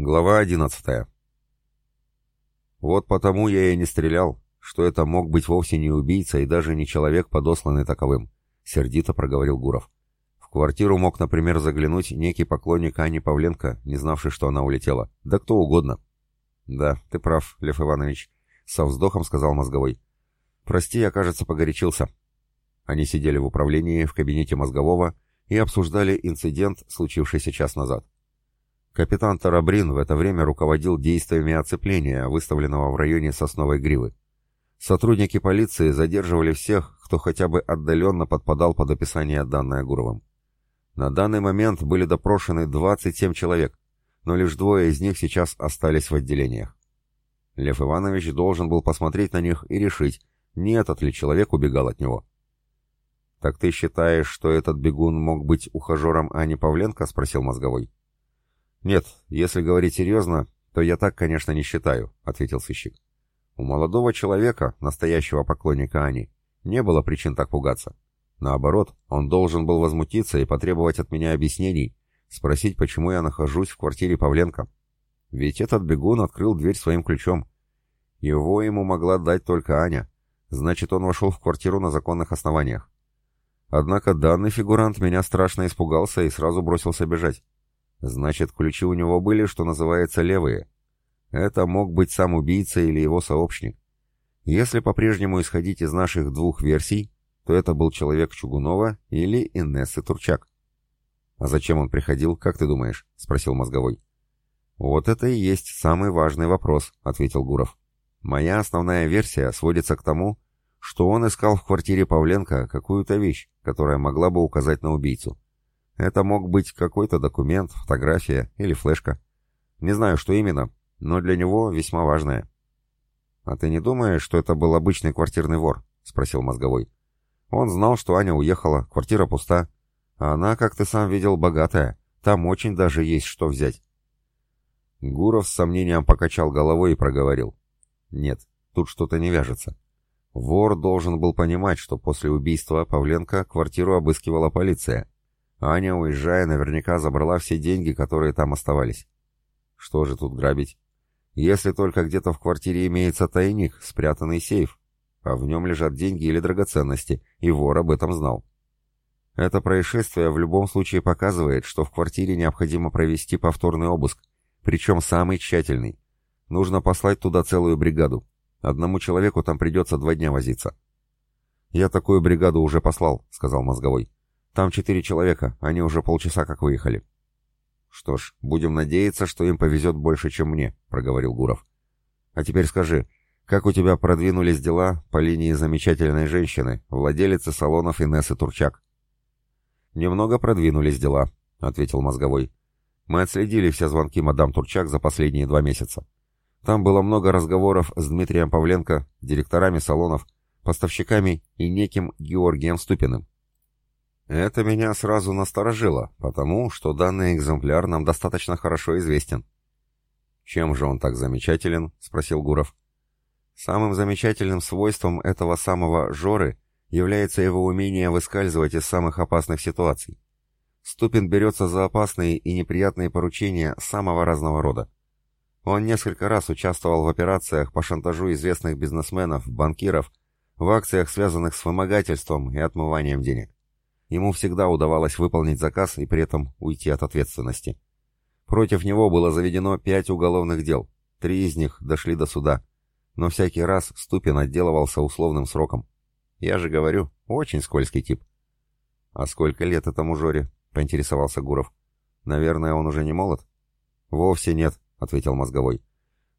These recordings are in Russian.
Глава 11. Вот потому я и не стрелял, что это мог быть вовсе не убийца и даже не человек, подосланный таковым, сердито проговорил Гуров. В квартиру мог, например, заглянуть некий поклонник Ани Павленко, не знавший, что она улетела. Да кто угодно. Да, ты прав, Лев Иванович, со вздохом сказал мозговой. Прости, я, кажется, погорячился. Они сидели в управлении в кабинете мозгового и обсуждали инцидент, случившийся час назад. Капитан Тарабрин в это время руководил действиями оцепления, выставленного в районе Сосновой Гривы. Сотрудники полиции задерживали всех, кто хотя бы отдаленно подпадал под описание данное Гуровым. На данный момент были допрошены 27 человек, но лишь двое из них сейчас остались в отделениях. Лев Иванович должен был посмотреть на них и решить, не этот ли человек убегал от него. «Так ты считаешь, что этот бегун мог быть ухажером Ани Павленко?» — спросил мозговой. «Нет, если говорить серьезно, то я так, конечно, не считаю», — ответил сыщик. «У молодого человека, настоящего поклонника Ани, не было причин так пугаться. Наоборот, он должен был возмутиться и потребовать от меня объяснений, спросить, почему я нахожусь в квартире Павленко. Ведь этот бегун открыл дверь своим ключом. Его ему могла дать только Аня. Значит, он вошел в квартиру на законных основаниях. Однако данный фигурант меня страшно испугался и сразу бросился бежать. Значит, ключи у него были, что называется, левые. Это мог быть сам убийца или его сообщник. Если по-прежнему исходить из наших двух версий, то это был человек Чугунова или Инессы Турчак. «А зачем он приходил, как ты думаешь?» — спросил мозговой. «Вот это и есть самый важный вопрос», — ответил Гуров. «Моя основная версия сводится к тому, что он искал в квартире Павленко какую-то вещь, которая могла бы указать на убийцу. Это мог быть какой-то документ, фотография или флешка. Не знаю, что именно, но для него весьма важное. «А ты не думаешь, что это был обычный квартирный вор?» — спросил мозговой. Он знал, что Аня уехала, квартира пуста. А она, как ты сам видел, богатая. Там очень даже есть что взять. Гуров с сомнением покачал головой и проговорил. «Нет, тут что-то не вяжется. Вор должен был понимать, что после убийства Павленко квартиру обыскивала полиция, Аня, уезжая, наверняка забрала все деньги, которые там оставались. Что же тут грабить? Если только где-то в квартире имеется тайник, спрятанный сейф, а в нем лежат деньги или драгоценности, и вор об этом знал. Это происшествие в любом случае показывает, что в квартире необходимо провести повторный обыск, причем самый тщательный. Нужно послать туда целую бригаду. Одному человеку там придется два дня возиться. «Я такую бригаду уже послал», — сказал мозговой. Там четыре человека, они уже полчаса как выехали. Что ж, будем надеяться, что им повезет больше, чем мне, проговорил Гуров. А теперь скажи, как у тебя продвинулись дела по линии замечательной женщины, владелицы салонов Инессы Турчак? Немного продвинулись дела, ответил мозговой. Мы отследили все звонки мадам Турчак за последние два месяца. Там было много разговоров с Дмитрием Павленко, директорами салонов, поставщиками и неким Георгием Ступиным. Это меня сразу насторожило, потому что данный экземпляр нам достаточно хорошо известен. «Чем же он так замечателен?» — спросил Гуров. «Самым замечательным свойством этого самого Жоры является его умение выскальзывать из самых опасных ситуаций. Ступин берется за опасные и неприятные поручения самого разного рода. Он несколько раз участвовал в операциях по шантажу известных бизнесменов, банкиров, в акциях, связанных с вымогательством и отмыванием денег. Ему всегда удавалось выполнить заказ и при этом уйти от ответственности. Против него было заведено пять уголовных дел, три из них дошли до суда, но всякий раз Ступин отделывался условным сроком. Я же говорю, очень скользкий тип. «А сколько лет этому Жоре?» — поинтересовался Гуров. «Наверное, он уже не молод?» «Вовсе нет», — ответил мозговой.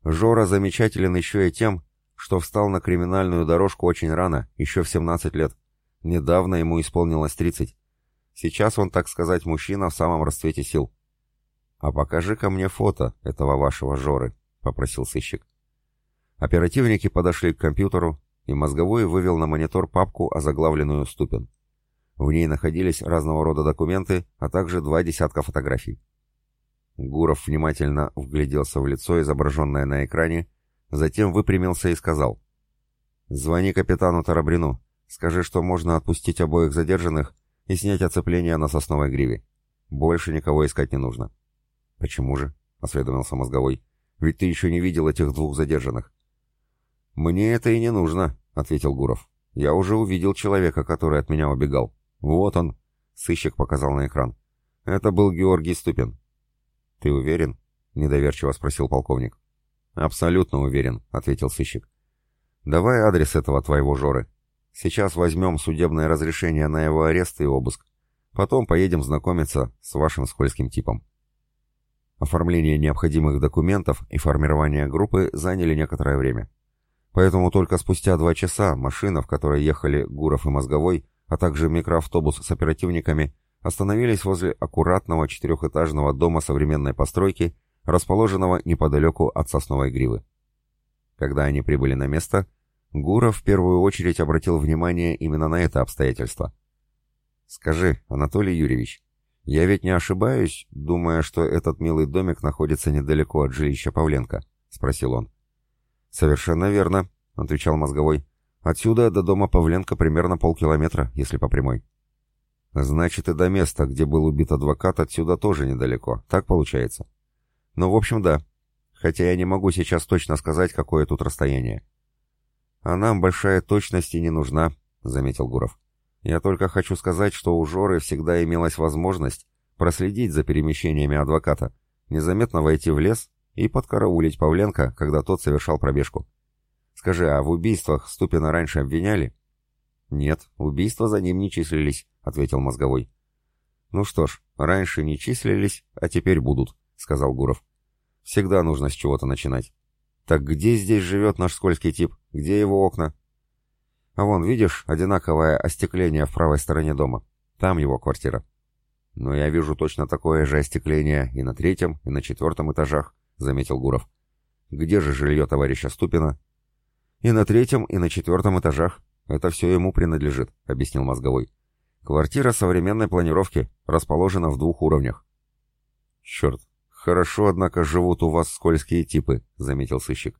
«Жора замечателен еще и тем, что встал на криминальную дорожку очень рано, еще в 17 лет. Недавно ему исполнилось 30. Сейчас он, так сказать, мужчина в самом расцвете сил. «А покажи-ка мне фото этого вашего Жоры», — попросил сыщик. Оперативники подошли к компьютеру, и мозговой вывел на монитор папку, озаглавленную «Ступин». В ней находились разного рода документы, а также два десятка фотографий. Гуров внимательно вгляделся в лицо, изображенное на экране, затем выпрямился и сказал. «Звони капитану Тарабрину. Скажи, что можно отпустить обоих задержанных и снять оцепление на сосновой гриве. Больше никого искать не нужно. Почему же? — осведомился мозговой. «Ведь ты еще не видел этих двух задержанных». «Мне это и не нужно», — ответил Гуров. «Я уже увидел человека, который от меня убегал. Вот он», — сыщик показал на экран. «Это был Георгий Ступин». «Ты уверен?» — недоверчиво спросил полковник. «Абсолютно уверен», — ответил сыщик. «Давай адрес этого твоего Жоры. Сейчас возьмем судебное разрешение на его арест и обыск. Потом поедем знакомиться с вашим скользким типом». Оформление необходимых документов и формирование группы заняли некоторое время. Поэтому только спустя два часа машина, в которой ехали Гуров и Мозговой, а также микроавтобус с оперативниками, остановились возле аккуратного четырехэтажного дома современной постройки, расположенного неподалеку от сосновой гривы. Когда они прибыли на место, Гуров в первую очередь обратил внимание именно на это обстоятельство. «Скажи, Анатолий Юрьевич, я ведь не ошибаюсь, думая, что этот милый домик находится недалеко от жилища Павленко?» — спросил он. «Совершенно верно», — отвечал мозговой. «Отсюда до дома Павленко примерно полкилометра, если по прямой». «Значит, и до места, где был убит адвокат, отсюда тоже недалеко. Так получается?» «Ну, в общем, да. Хотя я не могу сейчас точно сказать, какое тут расстояние». «А нам большая точность и не нужна», — заметил Гуров. «Я только хочу сказать, что у Жоры всегда имелась возможность проследить за перемещениями адвоката, незаметно войти в лес и подкараулить Павленко, когда тот совершал пробежку. Скажи, а в убийствах Ступина раньше обвиняли? Нет, убийства за ним не числились, ответил мозговой. Ну что ж, раньше не числились, а теперь будут, сказал Гуров. Всегда нужно с чего-то начинать. Так где здесь живет наш скользкий тип? Где его окна? А вон, видишь, одинаковое остекление в правой стороне дома. Там его квартира. Но я вижу точно такое же остекление и на третьем, и на четвертом этажах. — заметил Гуров. «Где же жилье товарища Ступина?» «И на третьем, и на четвертом этажах. Это все ему принадлежит», — объяснил Мозговой. «Квартира современной планировки, расположена в двух уровнях». «Черт, хорошо, однако, живут у вас скользкие типы», — заметил сыщик.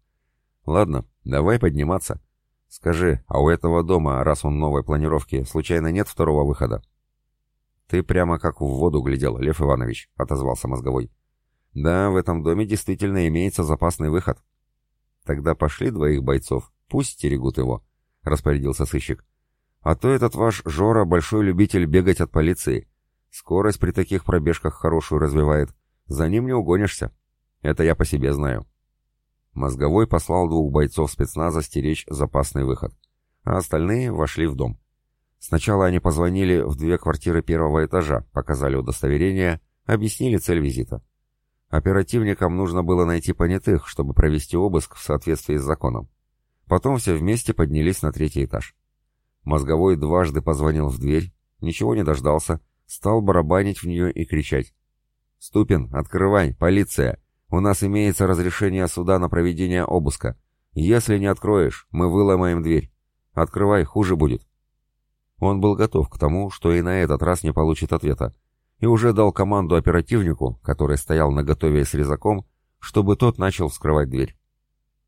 «Ладно, давай подниматься. Скажи, а у этого дома, раз он новой планировки, случайно нет второго выхода?» «Ты прямо как в воду глядел, Лев Иванович», — отозвался Мозговой. Да, в этом доме действительно имеется запасный выход. Тогда пошли двоих бойцов, пусть стерегут его, распорядился сыщик. А то этот ваш Жора большой любитель бегать от полиции. Скорость при таких пробежках хорошую развивает. За ним не угонишься. Это я по себе знаю. Мозговой послал двух бойцов спецназа стеречь запасный выход, а остальные вошли в дом. Сначала они позвонили в две квартиры первого этажа, показали удостоверение, объяснили цель визита. Оперативникам нужно было найти понятых, чтобы провести обыск в соответствии с законом. Потом все вместе поднялись на третий этаж. Мозговой дважды позвонил в дверь, ничего не дождался, стал барабанить в нее и кричать. «Ступин, открывай, полиция! У нас имеется разрешение суда на проведение обыска. Если не откроешь, мы выломаем дверь. Открывай, хуже будет». Он был готов к тому, что и на этот раз не получит ответа, и уже дал команду оперативнику, который стоял наготове с резаком, чтобы тот начал вскрывать дверь.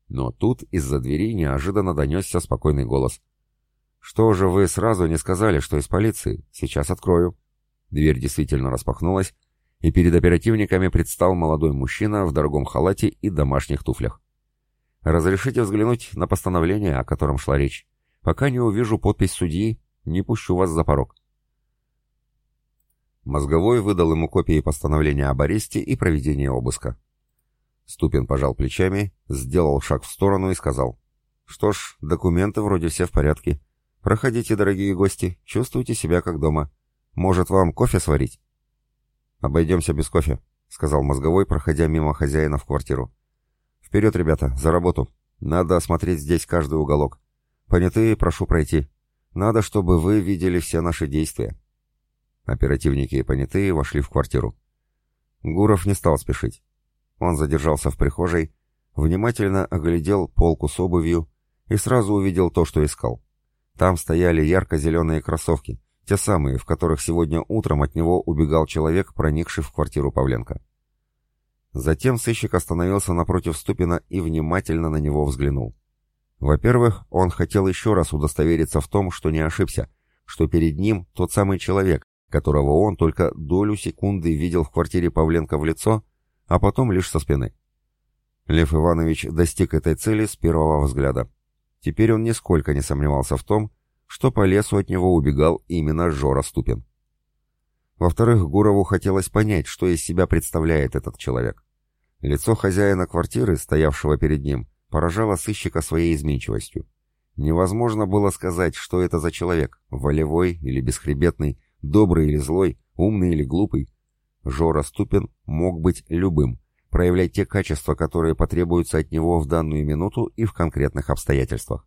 Но тут из-за двери неожиданно донесся спокойный голос. «Что же вы сразу не сказали, что из полиции? Сейчас открою». Дверь действительно распахнулась, и перед оперативниками предстал молодой мужчина в дорогом халате и домашних туфлях. «Разрешите взглянуть на постановление, о котором шла речь. Пока не увижу подпись судьи, не пущу вас за порог». Мозговой выдал ему копии постановления об аресте и проведении обыска. Ступин пожал плечами, сделал шаг в сторону и сказал. «Что ж, документы вроде все в порядке. Проходите, дорогие гости, чувствуйте себя как дома. Может, вам кофе сварить?» «Обойдемся без кофе», — сказал Мозговой, проходя мимо хозяина в квартиру. «Вперед, ребята, за работу. Надо осмотреть здесь каждый уголок. Понятые, прошу пройти. Надо, чтобы вы видели все наши действия». Оперативники и понятые вошли в квартиру. Гуров не стал спешить. Он задержался в прихожей, внимательно оглядел полку с обувью и сразу увидел то, что искал. Там стояли ярко-зеленые кроссовки, те самые, в которых сегодня утром от него убегал человек, проникший в квартиру Павленко. Затем сыщик остановился напротив Ступина и внимательно на него взглянул. Во-первых, он хотел еще раз удостовериться в том, что не ошибся, что перед ним тот самый человек, которого он только долю секунды видел в квартире Павленко в лицо, а потом лишь со спины. Лев Иванович достиг этой цели с первого взгляда. Теперь он нисколько не сомневался в том, что по лесу от него убегал именно Жора Ступин. Во-вторых, Гурову хотелось понять, что из себя представляет этот человек. Лицо хозяина квартиры, стоявшего перед ним, поражало сыщика своей изменчивостью. Невозможно было сказать, что это за человек, волевой или бесхребетный, добрый или злой, умный или глупый. Жора Ступин мог быть любым, проявлять те качества, которые потребуются от него в данную минуту и в конкретных обстоятельствах.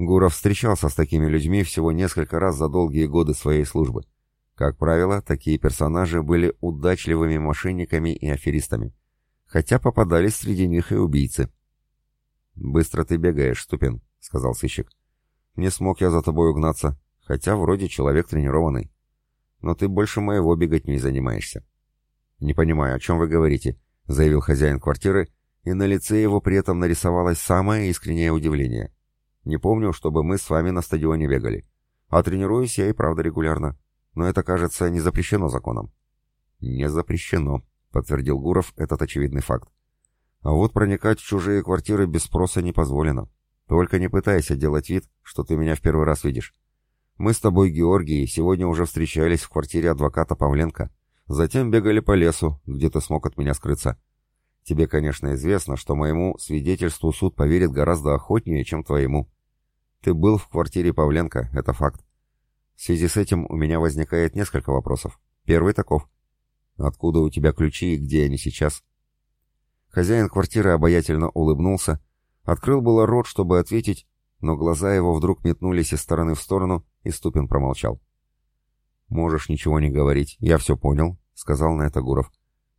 Гуров встречался с такими людьми всего несколько раз за долгие годы своей службы. Как правило, такие персонажи были удачливыми мошенниками и аферистами, хотя попадались среди них и убийцы. «Быстро ты бегаешь, Ступин», — сказал сыщик. «Не смог я за тобой угнаться, хотя вроде человек тренированный. Но ты больше моего бегать не занимаешься». «Не понимаю, о чем вы говорите», — заявил хозяин квартиры, и на лице его при этом нарисовалось самое искреннее удивление. Не помню, чтобы мы с вами на стадионе бегали. А тренируюсь я и правда регулярно. Но это, кажется, не запрещено законом. Не запрещено, подтвердил Гуров этот очевидный факт. А вот проникать в чужие квартиры без спроса не позволено. Только не пытайся делать вид, что ты меня в первый раз видишь. Мы с тобой, Георгий, сегодня уже встречались в квартире адвоката Павленко. Затем бегали по лесу, где ты смог от меня скрыться. Тебе, конечно, известно, что моему свидетельству суд поверит гораздо охотнее, чем твоему. Ты был в квартире Павленко, это факт. В связи с этим у меня возникает несколько вопросов. Первый таков. Откуда у тебя ключи и где они сейчас? Хозяин квартиры обаятельно улыбнулся, открыл было рот, чтобы ответить, но глаза его вдруг метнулись из стороны в сторону, и Ступин промолчал. «Можешь ничего не говорить, я все понял», — сказал на это Гуров.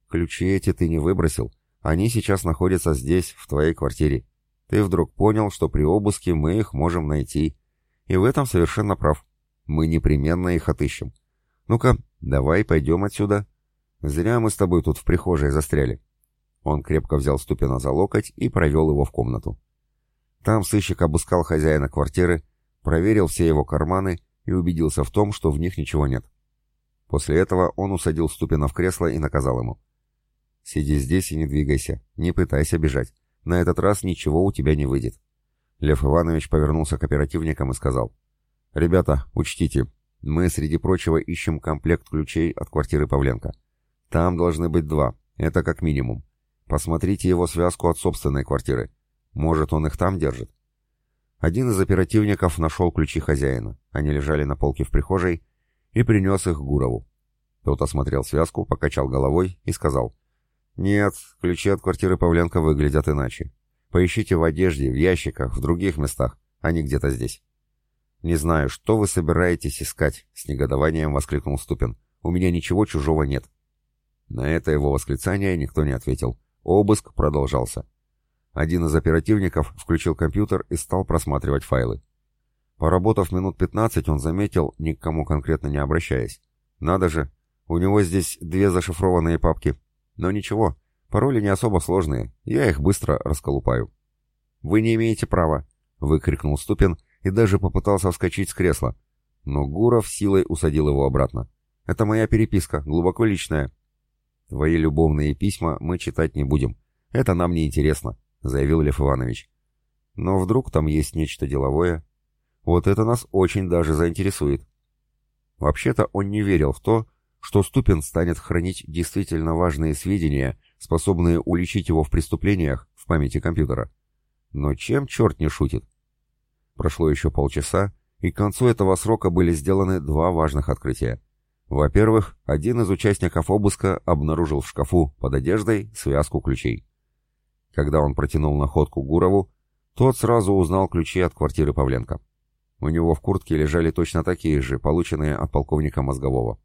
«Ключи эти ты не выбросил, они сейчас находятся здесь, в твоей квартире. Ты вдруг понял, что при обыске мы их можем найти. И в этом совершенно прав. Мы непременно их отыщем. Ну-ка, давай пойдем отсюда. Зря мы с тобой тут в прихожей застряли. Он крепко взял Ступина за локоть и провел его в комнату. Там сыщик обыскал хозяина квартиры, проверил все его карманы и убедился в том, что в них ничего нет. После этого он усадил Ступина в кресло и наказал ему. Сиди здесь и не двигайся, не пытайся бежать. На этот раз ничего у тебя не выйдет. Лев Иванович повернулся к оперативникам и сказал. «Ребята, учтите, мы, среди прочего, ищем комплект ключей от квартиры Павленко. Там должны быть два, это как минимум. Посмотрите его связку от собственной квартиры. Может, он их там держит?» Один из оперативников нашел ключи хозяина. Они лежали на полке в прихожей и принес их Гурову. Тот осмотрел связку, покачал головой и сказал. «Нет, ключи от квартиры Павленко выглядят иначе. Поищите в одежде, в ящиках, в других местах, а не где-то здесь». «Не знаю, что вы собираетесь искать?» — с негодованием воскликнул Ступин. «У меня ничего чужого нет». На это его восклицание никто не ответил. Обыск продолжался. Один из оперативников включил компьютер и стал просматривать файлы. Поработав минут 15, он заметил, ни к кому конкретно не обращаясь. «Надо же, у него здесь две зашифрованные папки. Но ничего, пароли не особо сложные, я их быстро расколупаю. «Вы не имеете права!» — выкрикнул Ступин и даже попытался вскочить с кресла. Но Гуров силой усадил его обратно. «Это моя переписка, глубоко личная». «Твои любовные письма мы читать не будем. Это нам не интересно», — заявил Лев Иванович. «Но вдруг там есть нечто деловое? Вот это нас очень даже заинтересует». Вообще-то он не верил в то, что Ступин станет хранить действительно важные сведения, способные уличить его в преступлениях в памяти компьютера. Но чем черт не шутит? Прошло еще полчаса, и к концу этого срока были сделаны два важных открытия. Во-первых, один из участников обыска обнаружил в шкафу под одеждой связку ключей. Когда он протянул находку Гурову, тот сразу узнал ключи от квартиры Павленко. У него в куртке лежали точно такие же, полученные от полковника Мозгового.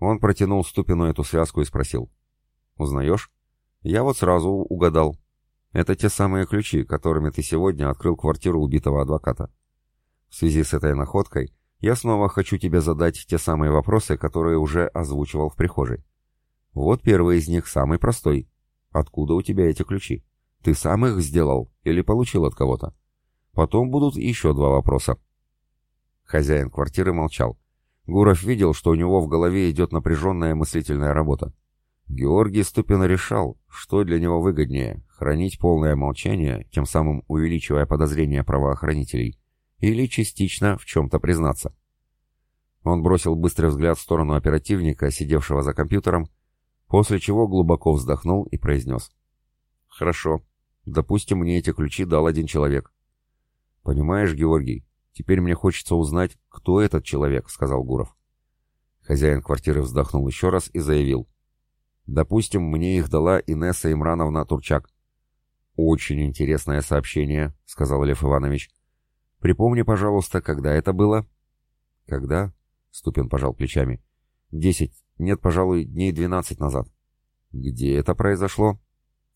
Он протянул Ступину эту связку и спросил. «Узнаешь?» «Я вот сразу угадал. Это те самые ключи, которыми ты сегодня открыл квартиру убитого адвоката. В связи с этой находкой я снова хочу тебе задать те самые вопросы, которые уже озвучивал в прихожей. Вот первый из них самый простой. Откуда у тебя эти ключи? Ты сам их сделал или получил от кого-то? Потом будут еще два вопроса». Хозяин квартиры молчал. Гуров видел, что у него в голове идет напряженная мыслительная работа. Георгий Ступин решал, что для него выгоднее – хранить полное молчание, тем самым увеличивая подозрения правоохранителей, или частично в чем-то признаться. Он бросил быстрый взгляд в сторону оперативника, сидевшего за компьютером, после чего глубоко вздохнул и произнес. «Хорошо. Допустим, мне эти ключи дал один человек». «Понимаешь, Георгий, теперь мне хочется узнать, кто этот человек», — сказал Гуров. Хозяин квартиры вздохнул еще раз и заявил. «Допустим, мне их дала Инесса Имрановна Турчак». «Очень интересное сообщение», — сказал Лев Иванович. «Припомни, пожалуйста, когда это было?» «Когда?» — Ступин пожал плечами. «Десять, нет, пожалуй, дней двенадцать назад». «Где это произошло?»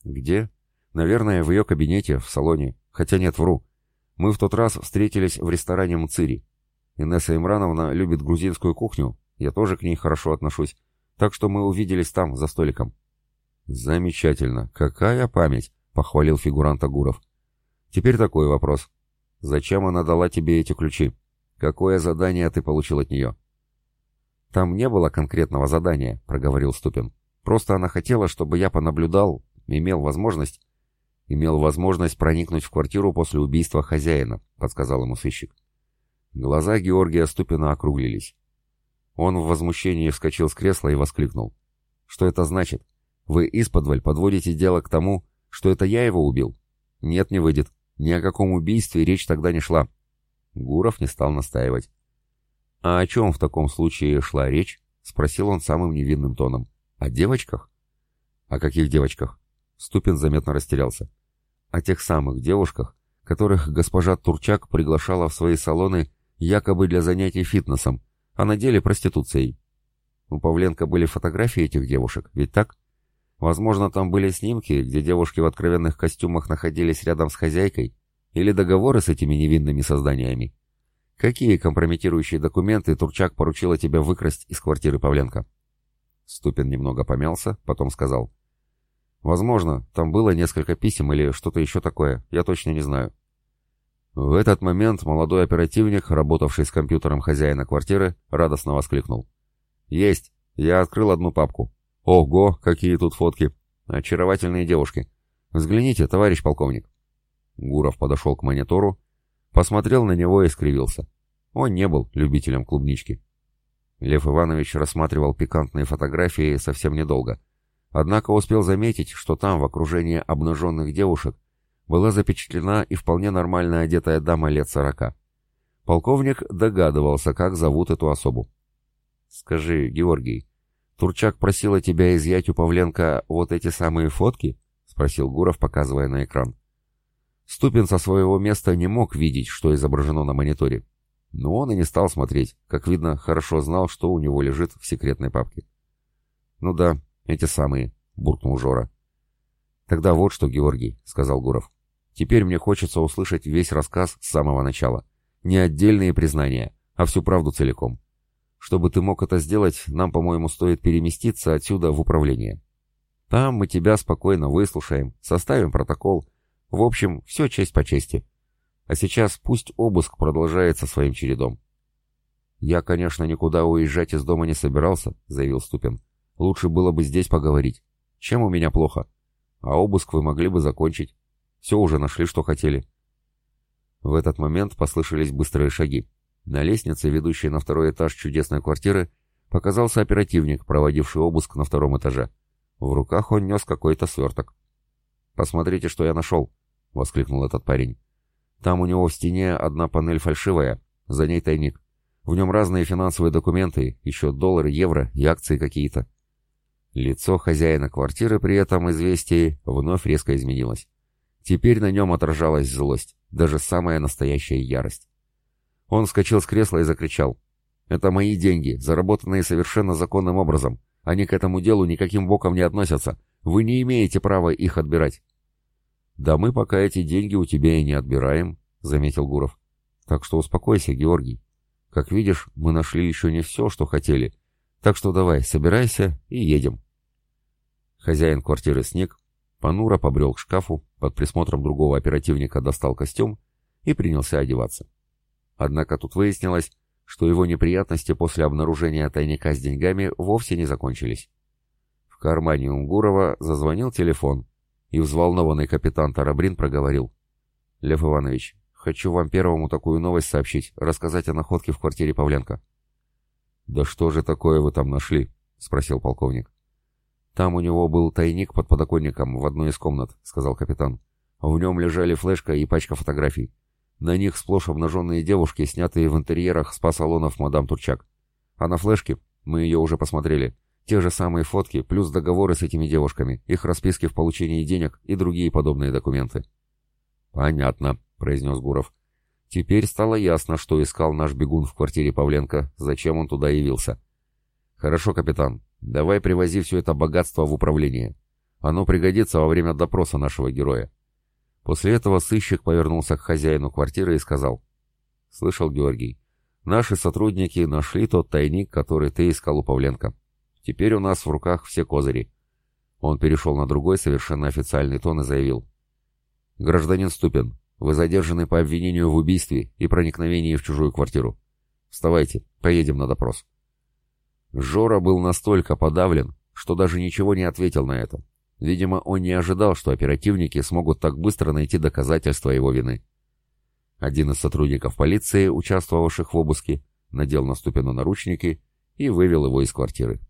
«Где?» «Наверное, в ее кабинете, в салоне. Хотя нет, вру. Мы в тот раз встретились в ресторане «Мцири». Инесса Имрановна любит грузинскую кухню, я тоже к ней хорошо отношусь, так что мы увиделись там, за столиком». «Замечательно. Какая память!» — похвалил фигурант Агуров. «Теперь такой вопрос. Зачем она дала тебе эти ключи? Какое задание ты получил от нее?» «Там не было конкретного задания», — проговорил Ступин. «Просто она хотела, чтобы я понаблюдал, имел возможность...» «Имел возможность проникнуть в квартиру после убийства хозяина», — подсказал ему сыщик. Глаза Георгия Ступина округлились. Он в возмущении вскочил с кресла и воскликнул. «Что это значит? Вы исподволь подводите дело к тому, что это я его убил? Нет, не выйдет. Ни о каком убийстве речь тогда не шла». Гуров не стал настаивать. «А о чем в таком случае шла речь?» — спросил он самым невинным тоном. «О девочках?» «О каких девочках?» Ступин заметно растерялся. «О тех самых девушках, которых госпожа Турчак приглашала в свои салоны якобы для занятий фитнесом, а на деле проституцией. У Павленко были фотографии этих девушек, ведь так? Возможно, там были снимки, где девушки в откровенных костюмах находились рядом с хозяйкой, или договоры с этими невинными созданиями. Какие компрометирующие документы Турчак поручила тебе выкрасть из квартиры Павленко? Ступин немного помялся, потом сказал. Возможно, там было несколько писем или что-то еще такое, я точно не знаю. В этот момент молодой оперативник, работавший с компьютером хозяина квартиры, радостно воскликнул. «Есть! Я открыл одну папку. Ого, какие тут фотки! Очаровательные девушки! Взгляните, товарищ полковник!» Гуров подошел к монитору Посмотрел на него и скривился. Он не был любителем клубнички. Лев Иванович рассматривал пикантные фотографии совсем недолго. Однако успел заметить, что там, в окружении обнаженных девушек, была запечатлена и вполне нормально одетая дама лет сорока. Полковник догадывался, как зовут эту особу. «Скажи, Георгий, Турчак просила тебя изъять у Павленко вот эти самые фотки?» — спросил Гуров, показывая на экран. Ступин со своего места не мог видеть, что изображено на мониторе. Но он и не стал смотреть, как видно, хорошо знал, что у него лежит в секретной папке. «Ну да, эти самые», — буркнул Жора. «Тогда вот что, Георгий», — сказал Гуров. «Теперь мне хочется услышать весь рассказ с самого начала. Не отдельные признания, а всю правду целиком. Чтобы ты мог это сделать, нам, по-моему, стоит переместиться отсюда в управление. Там мы тебя спокойно выслушаем, составим протокол, в общем, все честь по чести. А сейчас пусть обыск продолжается своим чередом. «Я, конечно, никуда уезжать из дома не собирался», — заявил Ступин. «Лучше было бы здесь поговорить. Чем у меня плохо? А обыск вы могли бы закончить. Все уже нашли, что хотели». В этот момент послышались быстрые шаги. На лестнице, ведущей на второй этаж чудесной квартиры, показался оперативник, проводивший обыск на втором этаже. В руках он нес какой-то сверток. «Посмотрите, что я нашел», — воскликнул этот парень. «Там у него в стене одна панель фальшивая, за ней тайник. В нем разные финансовые документы, еще доллары, евро и акции какие-то». Лицо хозяина квартиры при этом известии вновь резко изменилось. Теперь на нем отражалась злость, даже самая настоящая ярость. Он вскочил с кресла и закричал. «Это мои деньги, заработанные совершенно законным образом. Они к этому делу никаким боком не относятся. Вы не имеете права их отбирать». «Да мы пока эти деньги у тебя и не отбираем», — заметил Гуров. «Так что успокойся, Георгий. Как видишь, мы нашли еще не все, что хотели. Так что давай, собирайся и едем». Хозяин квартиры сник, понуро побрел к шкафу, под присмотром другого оперативника достал костюм и принялся одеваться. Однако тут выяснилось, что его неприятности после обнаружения тайника с деньгами вовсе не закончились. В кармане у Гурова зазвонил телефон, и взволнованный капитан Тарабрин проговорил. «Лев Иванович, хочу вам первому такую новость сообщить, рассказать о находке в квартире Павленко». «Да что же такое вы там нашли?» — спросил полковник. «Там у него был тайник под подоконником в одной из комнат», — сказал капитан. «В нем лежали флешка и пачка фотографий. На них сплошь обнаженные девушки, снятые в интерьерах спа-салонов мадам Турчак. А на флешке, мы ее уже посмотрели, те же самые фотки, плюс договоры с этими девушками, их расписки в получении денег и другие подобные документы». «Понятно», — произнес Гуров. Теперь стало ясно, что искал наш бегун в квартире Павленко, зачем он туда явился. «Хорошо, капитан, давай привози все это богатство в управление. Оно пригодится во время допроса нашего героя». После этого сыщик повернулся к хозяину квартиры и сказал. «Слышал, Георгий, наши сотрудники нашли тот тайник, который ты искал у Павленко. Теперь у нас в руках все козыри». Он перешел на другой совершенно официальный тон и заявил. «Гражданин Ступин, вы задержаны по обвинению в убийстве и проникновении в чужую квартиру. Вставайте, поедем на допрос». Жора был настолько подавлен, что даже ничего не ответил на это. Видимо, он не ожидал, что оперативники смогут так быстро найти доказательства его вины. Один из сотрудников полиции, участвовавших в обыске, надел на Ступину наручники и вывел его из квартиры.